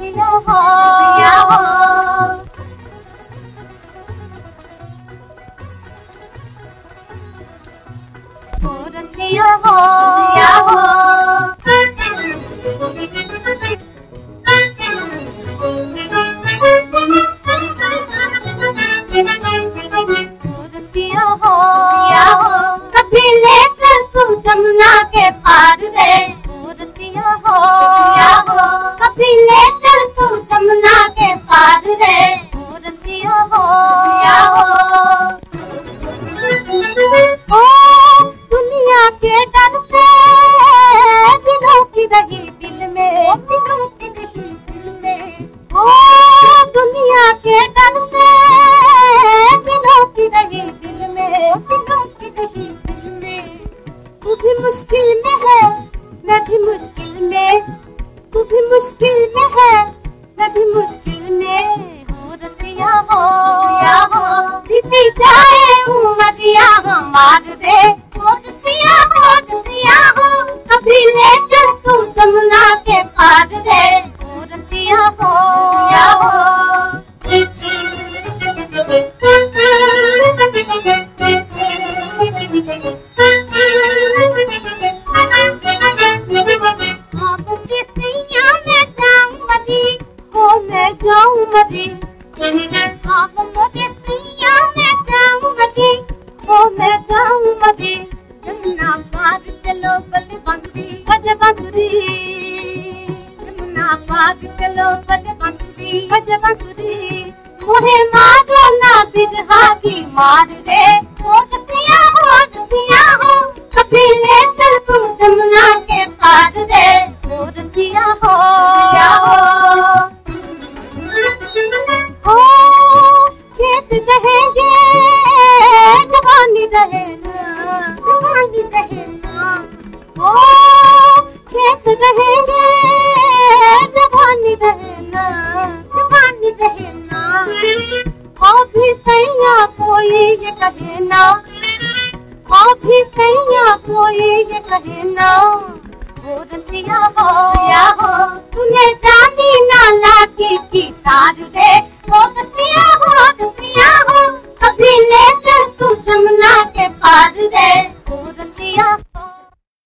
रसिया हो। रसिया हो। हो। हो। रसिया हो। जमुना के पार रे हो। रसिया हो। कभी ले मुश्किल में है मैं भी मुश्किल में तू भी मुश्किल में है मैं भी मुश्किल में। हो रसिया हो रसिया हो। बीती जाए उमरिया हमार रे जाऊँ मदी आप मैं जाऊँ मदी मैं जाऊँ जमुना पार चलो बल बंदी बज बंदरी जमुना पार चलो बल बंदरी बज बंदरी मोहे मारो ना बिरहा की मार रे कोई ये कहे ना बोल दिया हो या हो तूने